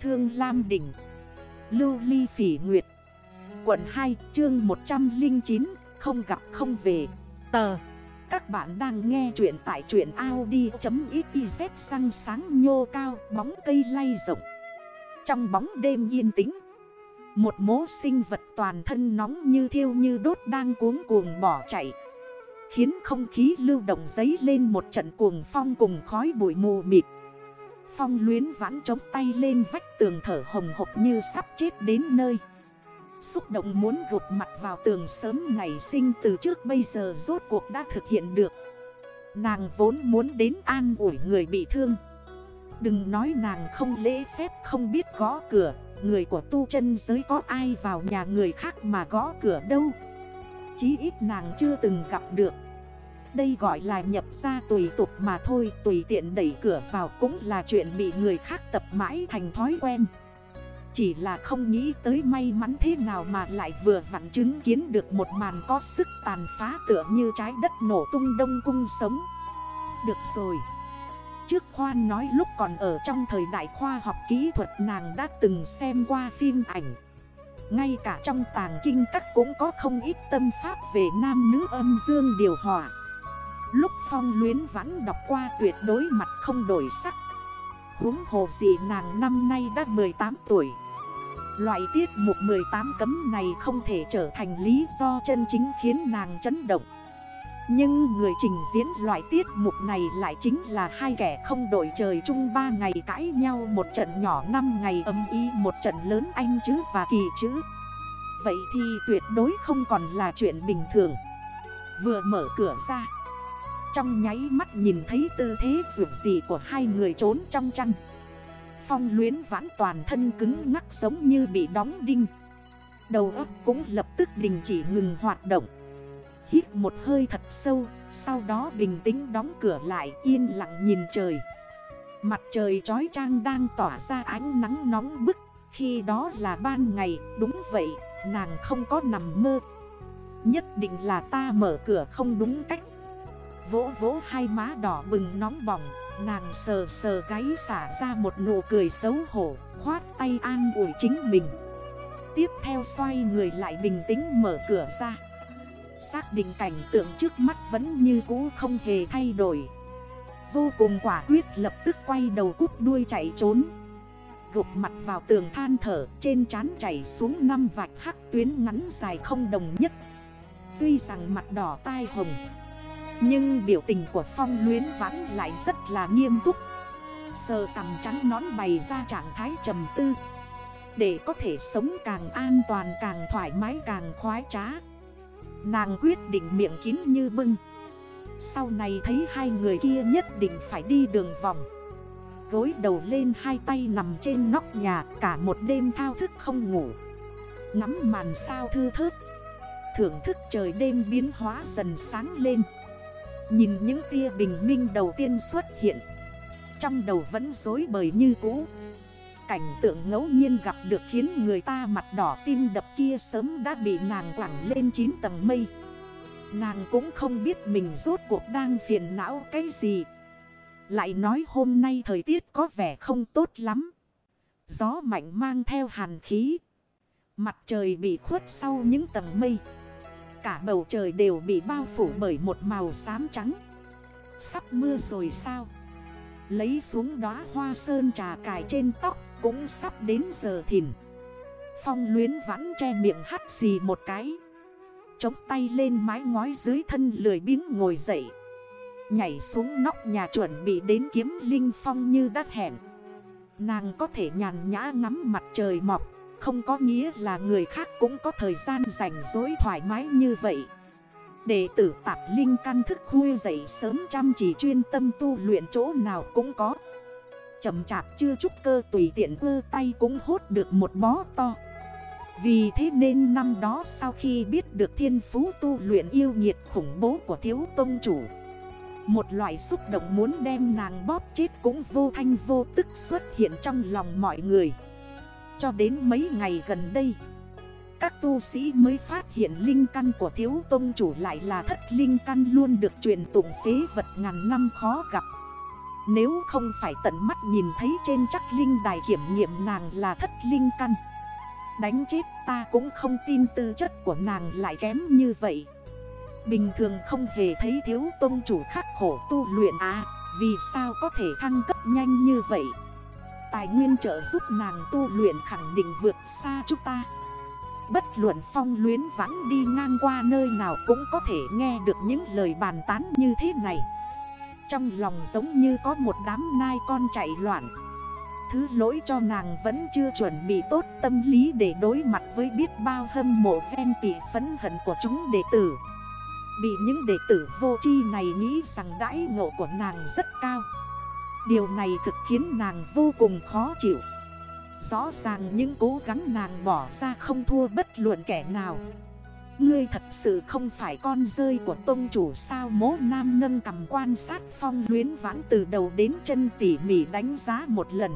Thương Lam Đỉnh, Lưu Ly Phỉ Nguyệt, Quận 2 chương 109 Không gặp không về. Tờ, Các bạn đang nghe chuyện tại chuyện Audi.xyz Sang sáng nhô cao, bóng cây lay rộng. Trong bóng đêm yên tĩnh, Một mố sinh vật toàn thân nóng như thiêu như đốt đang cuống cuồng bỏ chạy, Khiến không khí lưu động giấy lên một trận cuồng phong cùng khói bụi mù mịt. Phong luyến vãn chống tay lên vách tường thở hồng hộc như sắp chết đến nơi. Xúc động muốn gục mặt vào tường sớm ngày sinh từ trước bây giờ rốt cuộc đã thực hiện được. Nàng vốn muốn đến an ủi người bị thương. Đừng nói nàng không lễ phép, không biết gõ cửa. Người của tu chân giới có ai vào nhà người khác mà gõ cửa đâu? Chí ít nàng chưa từng gặp được đây gọi là nhập ra tùy tục mà thôi, Tùy tiện đẩy cửa vào cũng là chuyện bị người khác tập mãi thành thói quen. Chỉ là không nghĩ tới may mắn thế nào mà lại vừa vặn chứng kiến được một màn có sức tàn phá tựa như trái đất nổ tung đông cung sống. Được rồi. Trước khoan nói lúc còn ở trong thời đại khoa học kỹ thuật nàng đã từng xem qua phim ảnh. Ngay cả trong tàng kinh các cũng có không ít tâm pháp về nam nữ âm dương điều hòa. Lúc phong luyến vãn đọc qua tuyệt đối mặt không đổi sắc. Húng hồ gì nàng năm nay đã 18 tuổi. Loại tiết mục 18 cấm này không thể trở thành lý do chân chính khiến nàng chấn động. Nhưng người trình diễn loại tiết mục này lại chính là hai kẻ không đổi trời chung ba ngày cãi nhau Một trận nhỏ 5 ngày âm y một trận lớn anh chữ và kỳ chữ. Vậy thì tuyệt đối không còn là chuyện bình thường. Vừa mở cửa ra trong nháy mắt nhìn thấy tư thế dù gì của hai người trốn trong chăn. Phong luyến vãn toàn thân cứng ngắc giống như bị đóng đinh. Đầu óc cũng lập tức đình chỉ ngừng hoạt động. Hít một hơi thật sâu, Sau đó bình tĩnh đóng cửa lại yên lặng nhìn trời. Mặt trời trói trang đang tỏa ra ánh nắng nóng bức, Khi đó là ban ngày, Đúng vậy, nàng không có nằm mơ. Nhất định là ta mở cửa không đúng cách. Vỗ vỗ hai má đỏ bừng nóng bỏng, Nàng sờ sờ gáy xả ra một nụ cười xấu hổ, Khoát tay an ủi chính mình. Tiếp theo xoay người lại bình tĩnh mở cửa ra. Xác định cảnh tượng trước mắt vẫn như cũ không hề thay đổi. Vô cùng quả quyết lập tức quay đầu cút đuôi chạy trốn. Gục mặt vào tường than thở, Trên trán chảy xuống năm vạch hắc tuyến ngắn dài không đồng nhất. Tuy rằng mặt đỏ tai hồng nhưng biểu tình của phong luyến vãn lại rất là nghiêm túc. Sờ cằm trắng nón bày ra trạng thái trầm tư. Để có thể sống càng an toàn, càng thoải mái, càng khoái trá. Nàng quyết định miệng kín như bưng. Sau này thấy hai người kia nhất định phải đi đường vòng. Gối đầu lên hai tay nằm trên nóc nhà, Cả một đêm thao thức không ngủ. Ngắm màn sao thư thớt. Thưởng thức trời đêm biến hóa dần sáng lên. Nhìn những tia bình minh đầu tiên xuất hiện. Trong đầu vẫn dối bời như cũ. Cảnh tượng ngẫu nhiên gặp được khiến người ta mặt đỏ tim đập kia sớm đã bị nàng quẳng lên 9 tầng mây. Nàng cũng không biết mình rốt cuộc đang phiền não cái gì. Lại nói hôm nay thời tiết có vẻ không tốt lắm. Gió mạnh mang theo hàn khí. Mặt trời bị khuất sau những tầng mây. Cả bầu trời đều bị bao phủ bởi một màu xám trắng. Sắp mưa rồi sao? Lấy xuống đóa hoa sơn trà cài trên tóc, Cũng sắp đến giờ thìn. Phong luyến vãn che miệng hắt xì một cái. Chống tay lên mái ngói dưới thân lười biếng ngồi dậy. Nhảy xuống nóc nhà chuẩn bị đến kiếm linh phong như đắt hẹn. Nàng có thể nhàn nhã ngắm mặt trời mọc không có nghĩa là người khác cũng có thời gian rảnh rỗi thoải mái như vậy. Đệ tử tạp linh căn thức khuya dậy sớm chăm chỉ chuyên tâm tu luyện chỗ nào cũng có. Chầm chạp chưa chút cơ tùy tiện vơ tay cũng hốt được một bó to. Vì thế nên năm đó sau khi biết được thiên phú tu luyện yêu nhiệt khủng bố của thiếu tôn chủ, Một loại xúc động muốn đem nàng bóp chết cũng vô thanh vô tức xuất hiện trong lòng mọi người cho đến mấy ngày gần đây. Các tu sĩ mới phát hiện linh căn của thiếu tôn chủ lại là thất linh căn luôn được truyền tụng phế vật ngàn năm khó gặp. Nếu không phải tận mắt nhìn thấy trên chắc linh đài kiểm nghiệm nàng là thất linh căn, Đánh chết ta cũng không tin tư chất của nàng lại kém như vậy. Bình thường không hề thấy thiếu tôn chủ khắc khổ tu luyện à Vì sao có thể thăng cấp nhanh như vậy? Tài nguyên trợ giúp nàng tu luyện khẳng định vượt xa chúng ta. Bất luận phong luyến vãn đi ngang qua nơi nào cũng có thể nghe được những lời bàn tán như thế này. Trong lòng giống như có một đám nai con chạy loạn. Thứ lỗi cho nàng vẫn chưa chuẩn bị tốt tâm lý để đối mặt với biết bao hâm mộ ven tỷ phấn hận của chúng đệ tử. Bị những đệ tử vô chi này nghĩ rằng đãi ngộ của nàng rất cao. Điều này thực khiến nàng vô cùng khó chịu. Rõ ràng những cố gắng nàng bỏ ra không thua bất luận kẻ nào. Ngươi thật sự không phải con rơi của tôn chủ sao? Mố nam nâng cầm quan sát phong luyến vãn từ đầu đến chân tỉ mỉ đánh giá một lần.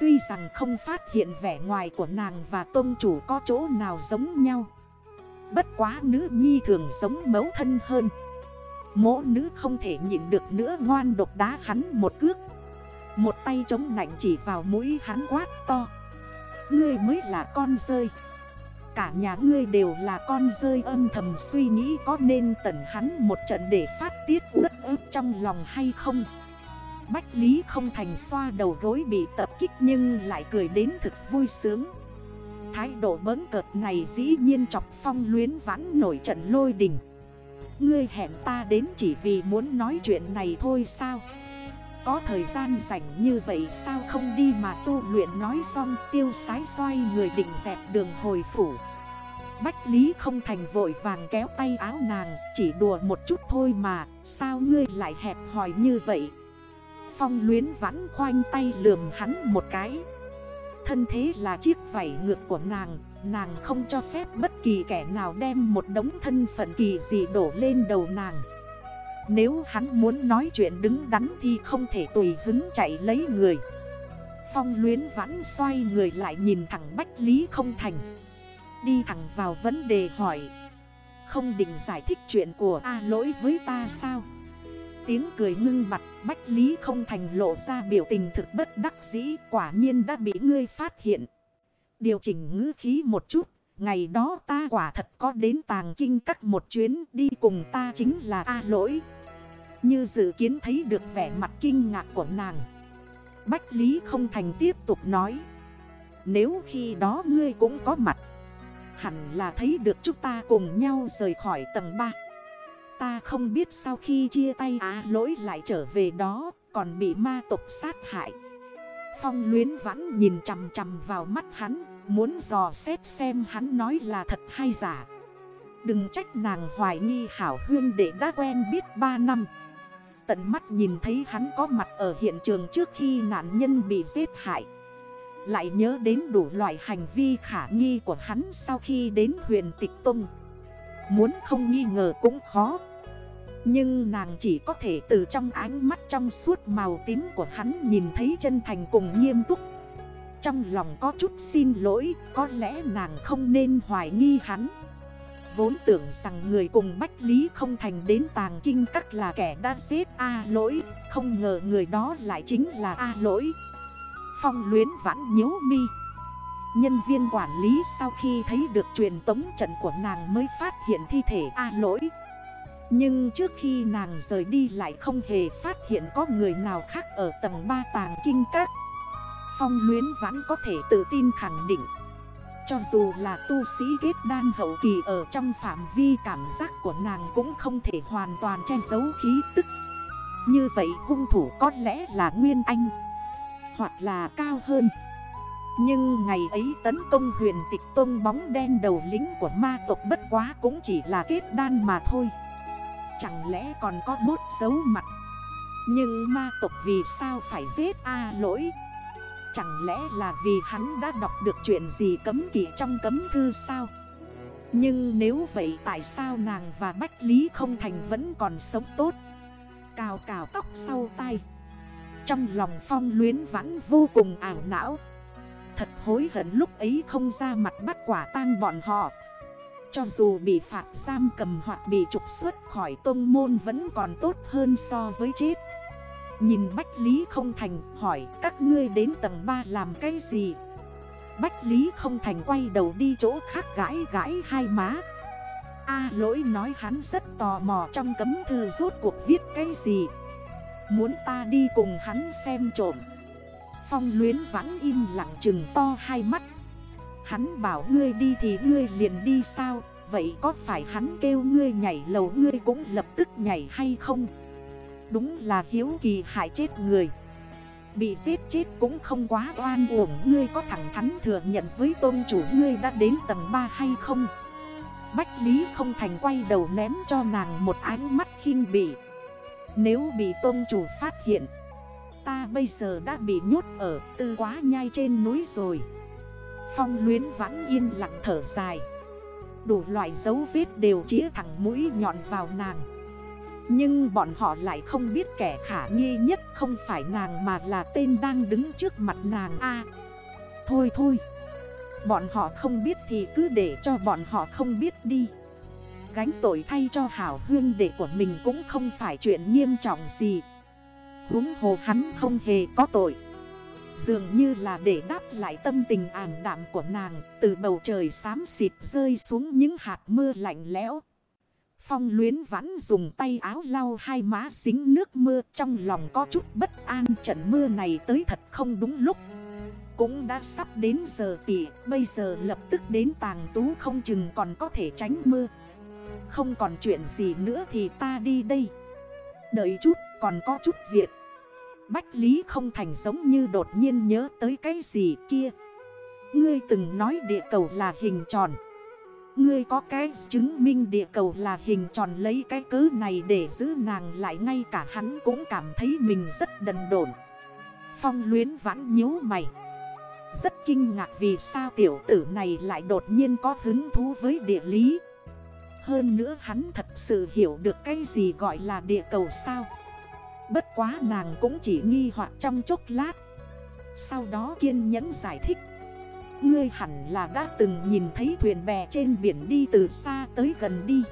Tuy rằng không phát hiện vẻ ngoài của nàng và tôn chủ có chỗ nào giống nhau, Bất quá nữ nhi thường giống mấu thân hơn. Mỗ nữ không thể nhịn được nữa, ngoan độc đá hắn một cước. Một tay chống nạnh chỉ vào mũi hắn quát to. Ngươi mới là con rơi. Cả nhà ngươi đều là con rơi, âm thầm suy nghĩ có nên tẩn hắn một trận để phát tiết ướt ướt trong lòng hay không. Bách Lý không thành xoa đầu gối bị tập kích nhưng lại cười đến thực vui sướng. Thái độ bớn cợt này dĩ nhiên chọc phong luyến vãn nổi trận lôi đình. Ngươi hẹn ta đến chỉ vì muốn nói chuyện này thôi sao? Có thời gian rảnh như vậy sao không đi mà tu luyện nói xong tiêu sái xoay người định dẹp đường hồi phủ. Bách Lý không thành vội vàng kéo tay áo nàng, Chỉ đùa một chút thôi mà, Sao ngươi lại hẹp hỏi như vậy? Phong luyến vãn khoanh tay lườm hắn một cái. Thân thế là chiếc vảy ngược của nàng Nàng không cho phép bất kỳ kẻ nào đem một đống thân phận kỳ gì đổ lên đầu nàng. Nếu hắn muốn nói chuyện đứng đắn thì không thể tùy hứng chạy lấy người. Phong luyến vãn xoay người lại nhìn thẳng Bách Lý không thành. Đi thẳng vào vấn đề hỏi. Không định giải thích chuyện của A lỗi với ta sao? Tiếng cười ngưng mặt, Bách Lý không thành lộ ra biểu tình thực bất đắc dĩ, Quả nhiên đã bị ngươi phát hiện. Điều chỉnh ngữ khí một chút. Ngày đó ta quả thật có đến tàng kinh các một chuyến đi cùng ta chính là A lỗi. Như dự kiến thấy được vẻ mặt kinh ngạc của nàng. Bách Lý không thành tiếp tục nói. Nếu khi đó ngươi cũng có mặt, Hẳn là thấy được chúng ta cùng nhau rời khỏi tầng 3 Ta không biết sau khi chia tay á lỗi lại trở về đó Còn bị ma tộc sát hại. Phong luyến vãn nhìn chằm chằm vào mắt hắn. Muốn dò xét xem hắn nói là thật hay giả. Đừng trách nàng hoài nghi hảo hương để đã quen biết 3 năm. Tận mắt nhìn thấy hắn có mặt ở hiện trường trước khi nạn nhân bị giết hại. Lại nhớ đến đủ loại hành vi khả nghi của hắn sau khi đến huyền tịch tung Muốn không nghi ngờ cũng khó. Nhưng nàng chỉ có thể từ trong ánh mắt trong suốt màu tím của hắn nhìn thấy chân thành cùng nghiêm túc. Trong lòng có chút xin lỗi, có lẽ nàng không nên hoài nghi hắn. Vốn tưởng rằng người cùng Bách Lý không thành đến tàng kinh các là kẻ đã giết A lỗi Không ngờ người đó lại chính là A lỗi. Phong luyến vãn nhếu mi. Nhân viên quản lý sau khi thấy được truyền tống trận của nàng mới phát hiện thi thể A lỗi. Nhưng trước khi nàng rời đi lại không hề phát hiện có người nào khác ở tầng 3 tàng kinh các. Phong luyến vãn có thể tự tin khẳng định. Cho dù là tu sĩ kết đan hậu kỳ ở trong phạm vi, cảm giác của nàng cũng không thể hoàn toàn che giấu khí tức. Như vậy hung thủ có lẽ là Nguyên Anh, Hoặc là cao hơn. Nhưng ngày ấy tấn công huyền tịch tôn bóng đen đầu lính của ma tộc bất quá cũng chỉ là kết đan mà thôi. Chẳng lẽ còn có bốt dấu mặt? Nhưng ma tộc vì sao phải giết A lỗi? Chẳng lẽ là vì hắn đã đọc được chuyện gì cấm kỵ trong cấm thư sao? Nhưng nếu vậy tại sao nàng và Bách Lý không thành vẫn còn sống tốt? Cào cào tóc sau tay Trong lòng phong luyến vãn vô cùng ảo não. Thật hối hận lúc ấy không ra mặt bắt quả tang bọn họ. Cho dù bị phạt giam cầm hoặc bị trục xuất khỏi tôn môn vẫn còn tốt hơn so với chết. Nhìn Bách Lý không thành, hỏi, các ngươi đến tầng 3 làm cái gì? Bách Lý không thành quay đầu đi chỗ khác gãi gãi hai má. A lỗi nói hắn rất tò mò trong cấm thư rốt cuộc viết cái gì. Muốn ta đi cùng hắn xem trộm. Phong luyến vẫn im lặng chừng to hai mắt. Hắn bảo, ngươi đi thì ngươi liền đi sao? Vậy có phải hắn kêu ngươi nhảy lầu ngươi cũng lập tức nhảy hay không? Đúng là hiếu kỳ hại chết người. Bị giết chết cũng không quá oan uổng, Ngươi có thẳng thắn thừa nhận với tôn chủ ngươi đã đến tầng 3 hay không? Bách Lý không thành quay đầu ném cho nàng một ánh mắt khinh bỉ. Nếu bị tôn chủ phát hiện, Ta bây giờ đã bị nhốt ở tư quá nhai trên núi rồi. Phong luyến vãn yên lặng thở dài. Đủ loại dấu vết đều chĩa thẳng mũi nhọn vào nàng. Nhưng bọn họ lại không biết kẻ khả nghi nhất không phải nàng mà là tên đang đứng trước mặt nàng a. Thôi thôi. Bọn họ không biết thì cứ để cho bọn họ không biết đi. Gánh tội thay cho hảo hương đệ của mình cũng không phải chuyện nghiêm trọng gì. Húng hồ hắn không hề có tội. Dường như là để đáp lại tâm tình ảm đạm của nàng, Từ bầu trời xám xịt rơi xuống những hạt mưa lạnh lẽo. Phong luyến vãn dùng tay áo lau hai má dính nước mưa Trong lòng có chút bất an. Trận mưa này tới thật không đúng lúc. Cũng đã sắp đến giờ tỉ, Bây giờ lập tức đến tàng tú không chừng còn có thể tránh mưa. Không còn chuyện gì nữa thì ta đi đây. Đợi chút, còn có chút việc. Bách Lý không thành giống như đột nhiên nhớ tới cái gì kia. Ngươi từng nói địa cầu là hình tròn. Ngươi có cái chứng minh địa cầu là hình tròn lấy cái cớ này để giữ nàng lại ngay cả hắn cũng cảm thấy mình rất đần độn. Phong luyến vãn nhíu mày. Rất kinh ngạc vì sao tiểu tử này lại đột nhiên có hứng thú với địa lý. Hơn nữa hắn thật sự hiểu được cái gì gọi là địa cầu sao. Bất quá nàng cũng chỉ nghi hoặc trong chốc lát. Sau đó kiên nhẫn giải thích. Ngươi hẳn là đã từng nhìn thấy thuyền bè trên biển đi từ xa tới gần đi.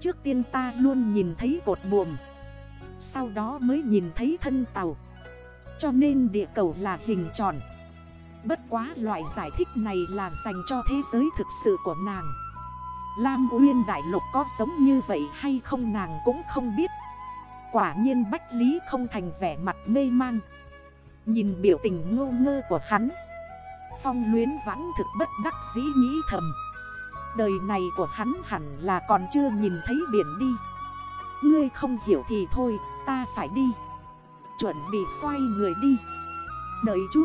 Trước tiên ta luôn nhìn thấy cột buồm, Sau đó mới nhìn thấy thân tàu. Cho nên địa cầu là hình tròn. Bất quá loại giải thích này là dành cho thế giới thực sự của nàng. Lam Uyên Đại Lục có sống như vậy hay không nàng cũng không biết. Quả nhiên Bách Lý không thành vẻ mặt mê mang. Nhìn biểu tình ngô ngơ của hắn Phong luyến vãn thực bất đắc dĩ nghĩ thầm. Đời này của hắn hẳn là còn chưa nhìn thấy biển đi. Ngươi không hiểu thì thôi, ta phải đi. Chuẩn bị xoay người đi. Đợi chút.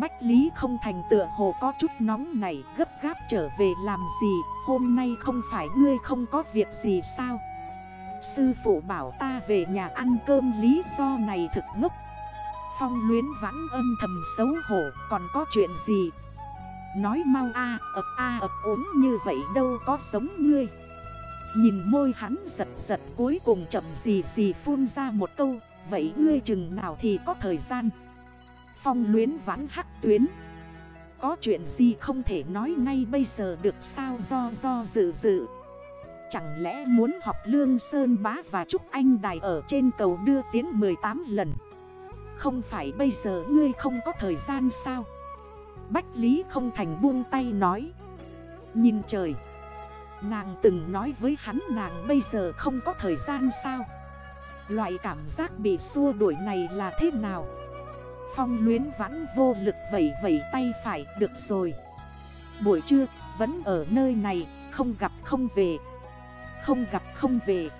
Bách Lý không thành tựa hồ có chút nóng này, gấp gáp trở về làm gì? Hôm nay không phải ngươi không có việc gì sao? Sư phụ bảo ta về nhà ăn cơm lý do này thực ngốc Phong luyến vãn âm thầm xấu hổ, còn có chuyện gì? Nói mau a, ập a, ập ốm như vậy đâu có sống ngươi. Nhìn môi hắn giật giật cuối cùng chậm gì gì phun ra một câu, Vậy ngươi chừng nào thì có thời gian? Phong luyến vãn hắc tuyến. Có chuyện gì không thể nói ngay bây giờ được sao do do dự dự? Chẳng lẽ muốn học Lương Sơn Bá và Trúc Anh Đài ở trên cầu đưa tiến 18 lần? Không phải bây giờ ngươi không có thời gian sao? Bách Lý không thành buông tay nói. Nhìn trời. Nàng từng nói với hắn nàng bây giờ không có thời gian sao? Loại cảm giác bị xua đuổi này là thế nào? Phong luyến vãn vô lực vẩy vẩy tay phải, được rồi. Buổi trưa, vẫn ở nơi này, không gặp không về. Không gặp không về.